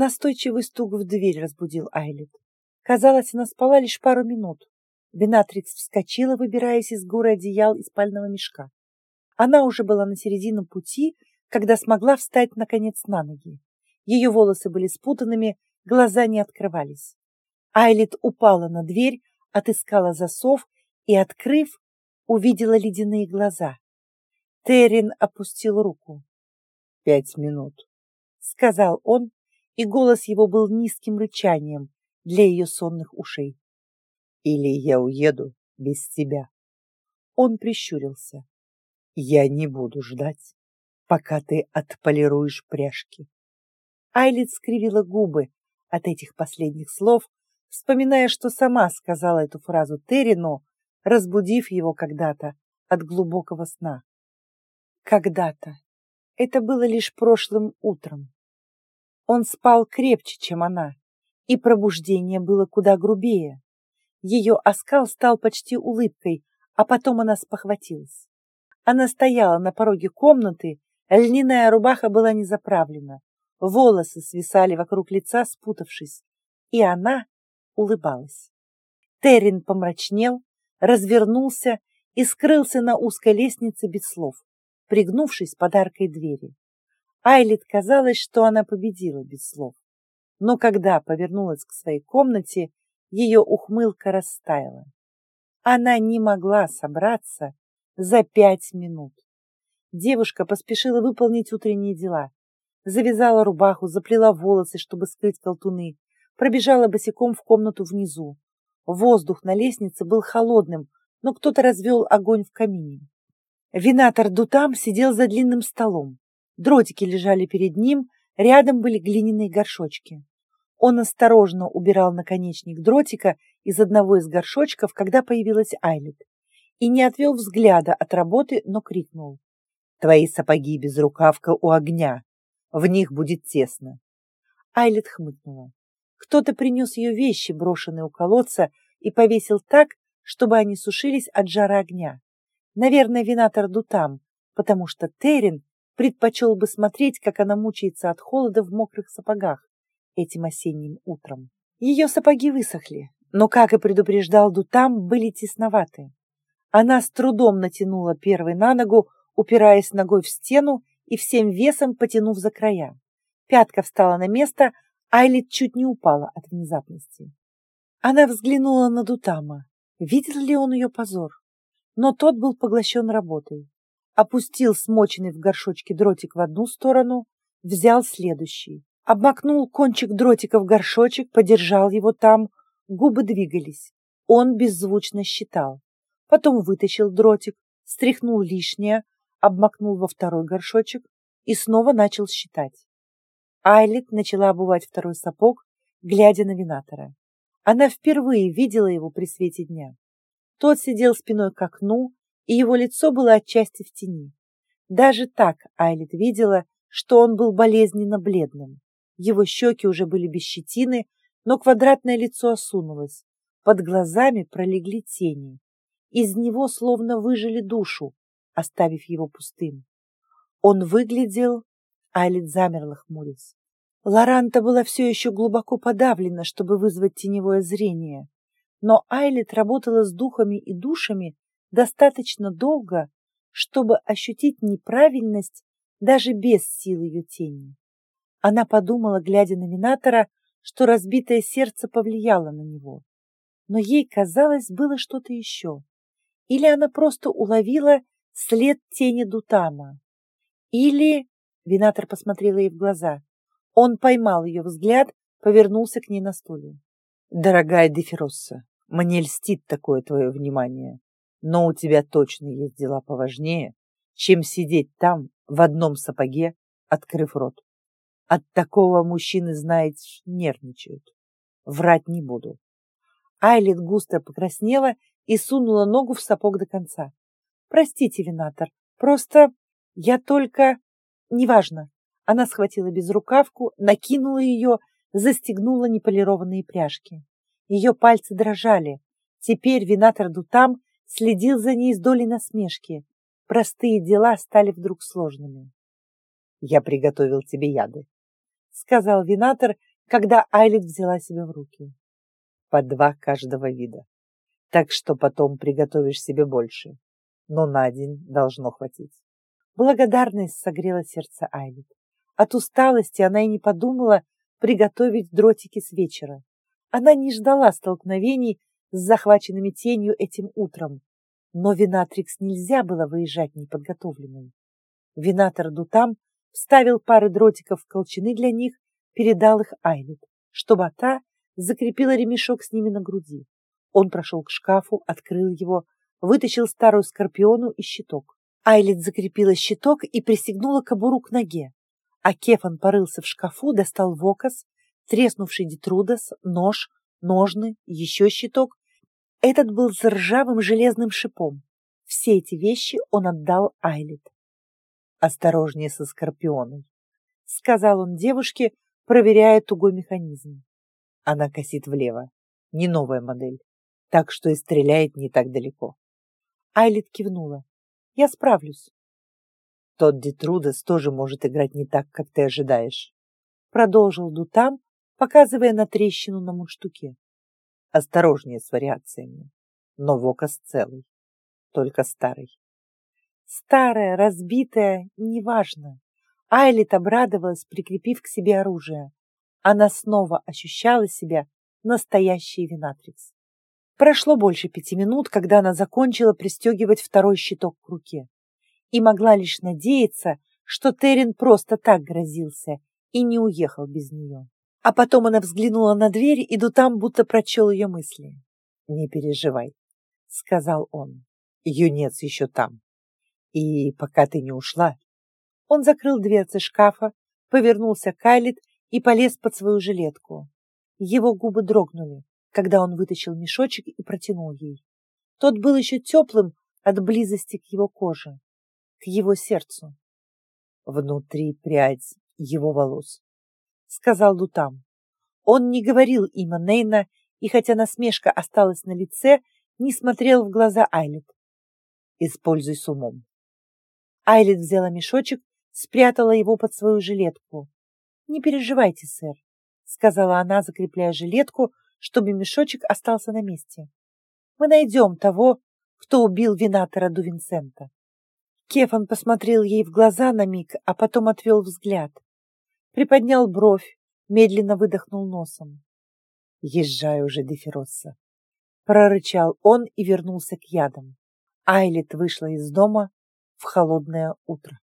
Настойчивый стук в дверь разбудил Айлет. Казалось, она спала лишь пару минут. Бенатрикс вскочила, выбираясь из горы одеял и спального мешка. Она уже была на середине пути, когда смогла встать, наконец, на ноги. Ее волосы были спутанными, глаза не открывались. Айлет упала на дверь, отыскала засов и, открыв, увидела ледяные глаза. Террин опустил руку. «Пять минут», — сказал он, и голос его был низким рычанием для ее сонных ушей. «Или я уеду без тебя». Он прищурился. «Я не буду ждать, пока ты отполируешь пряжки». Айлит скривила губы от этих последних слов, вспоминая, что сама сказала эту фразу Террину, разбудив его когда-то от глубокого сна. Когда-то. Это было лишь прошлым утром. Он спал крепче, чем она, и пробуждение было куда грубее. Ее оскал стал почти улыбкой, а потом она спохватилась. Она стояла на пороге комнаты, льняная рубаха была не заправлена, волосы свисали вокруг лица, спутавшись, и она улыбалась. Террин помрачнел, развернулся и скрылся на узкой лестнице без слов, пригнувшись под аркой двери. Айлит казалось, что она победила без слов. Но когда повернулась к своей комнате, ее ухмылка растаяла. Она не могла собраться за пять минут. Девушка поспешила выполнить утренние дела. Завязала рубаху, заплела волосы, чтобы скрыть колтуны, пробежала босиком в комнату внизу. Воздух на лестнице был холодным, но кто-то развел огонь в камине. Винатор Дутам сидел за длинным столом. Дротики лежали перед ним, рядом были глиняные горшочки. Он осторожно убирал наконечник дротика из одного из горшочков, когда появилась Айлет, и не отвел взгляда от работы, но крикнул. «Твои сапоги без рукавка у огня. В них будет тесно». Айлет хмыкнула. Кто-то принес ее вещи, брошенные у колодца, и повесил так, чтобы они сушились от жара огня. Наверное, винатор Дутам, потому что Терин предпочел бы смотреть, как она мучается от холода в мокрых сапогах этим осенним утром. Ее сапоги высохли, но, как и предупреждал Дутам, были тесноваты. Она с трудом натянула первый на ногу, упираясь ногой в стену и всем весом потянув за края. Пятка встала на место, Айлит чуть не упала от внезапности. Она взглянула на Дутама. Видел ли он ее позор? Но тот был поглощен работой. Опустил смоченный в горшочке дротик в одну сторону, взял следующий. Обмакнул кончик дротика в горшочек, подержал его там. Губы двигались. Он беззвучно считал. Потом вытащил дротик, стряхнул лишнее, обмакнул во второй горшочек и снова начал считать. Айлит начала обувать второй сапог, глядя на винатора. Она впервые видела его при свете дня. Тот сидел спиной к окну, и его лицо было отчасти в тени. Даже так Айлит видела, что он был болезненно бледным. Его щеки уже были без щетины, но квадратное лицо осунулось. Под глазами пролегли тени. Из него словно выжили душу, оставив его пустым. Он выглядел Айлит замерла, хмурясь. Лоранта была все еще глубоко подавлена, чтобы вызвать теневое зрение. Но Айлит работала с духами и душами достаточно долго, чтобы ощутить неправильность даже без сил ее тени. Она подумала, глядя на Минатора, что разбитое сердце повлияло на него. Но ей казалось, было что-то еще. Или она просто уловила след тени Дутама. Или Винатор посмотрела ей в глаза. Он поймал ее взгляд, повернулся к ней на стуле. «Дорогая Дефиросса, мне льстит такое твое внимание, но у тебя точно есть дела поважнее, чем сидеть там в одном сапоге, открыв рот. От такого мужчины, знаете, нервничают. Врать не буду». Айлит густо покраснела и сунула ногу в сапог до конца. «Простите, Винатор, просто я только...» Неважно. Она схватила безрукавку, накинула ее, застегнула неполированные пряжки. Ее пальцы дрожали. Теперь винатор Дутам следил за ней с долей насмешки. Простые дела стали вдруг сложными. «Я приготовил тебе яды», — сказал винатор, когда Айлет взяла себя в руки. По два каждого вида. Так что потом приготовишь себе больше. Но на день должно хватить. Благодарность согрела сердце Айлет. От усталости она и не подумала приготовить дротики с вечера. Она не ждала столкновений с захваченными тенью этим утром. Но Винатрикс нельзя было выезжать неподготовленной. Винатор Дутам вставил пары дротиков в колчаны для них, передал их Айлет, чтобы та закрепила ремешок с ними на груди. Он прошел к шкафу, открыл его, вытащил старую скорпиону и щиток. Айлет закрепила щиток и пристегнула кобуру к ноге. А Кефан порылся в шкафу, достал вокас, треснувший детрудос, нож, ножны, еще щиток. Этот был с ржавым железным шипом. Все эти вещи он отдал Айлет. «Осторожнее со скорпионом», — сказал он девушке, проверяя тугой механизм. Она косит влево. Не новая модель, так что и стреляет не так далеко. Айлет кивнула. «Я справлюсь». Тот Детрудес тоже может играть не так, как ты ожидаешь. Продолжил Дутам, показывая на трещину на мундштуке. Осторожнее с вариациями. Но Вокас целый, только старый. Старая, разбитая, неважно. Айлит обрадовалась, прикрепив к себе оружие. Она снова ощущала себя настоящей винатрикс. Прошло больше пяти минут, когда она закончила пристегивать второй щиток к руке и могла лишь надеяться, что Терен просто так грозился и не уехал без нее. А потом она взглянула на дверь, и Дутам будто прочел ее мысли. «Не переживай», — сказал он. «Юнец еще там. И пока ты не ушла...» Он закрыл дверцы шкафа, повернулся к Айлит и полез под свою жилетку. Его губы дрогнули, когда он вытащил мешочек и протянул ей. Тот был еще теплым от близости к его коже к его сердцу. Внутри прядь его волос, сказал Лутам. Он не говорил имя Нейна, и хотя насмешка осталась на лице, не смотрел в глаза Айлет. Используй с умом. Айлет взяла мешочек, спрятала его под свою жилетку. Не переживайте, сэр, сказала она, закрепляя жилетку, чтобы мешочек остался на месте. Мы найдем того, кто убил винатора Дувинсента. Кефан посмотрел ей в глаза на миг, а потом отвел взгляд. Приподнял бровь, медленно выдохнул носом. «Езжай уже, Дефиросса!» Прорычал он и вернулся к ядам. Айлет вышла из дома в холодное утро.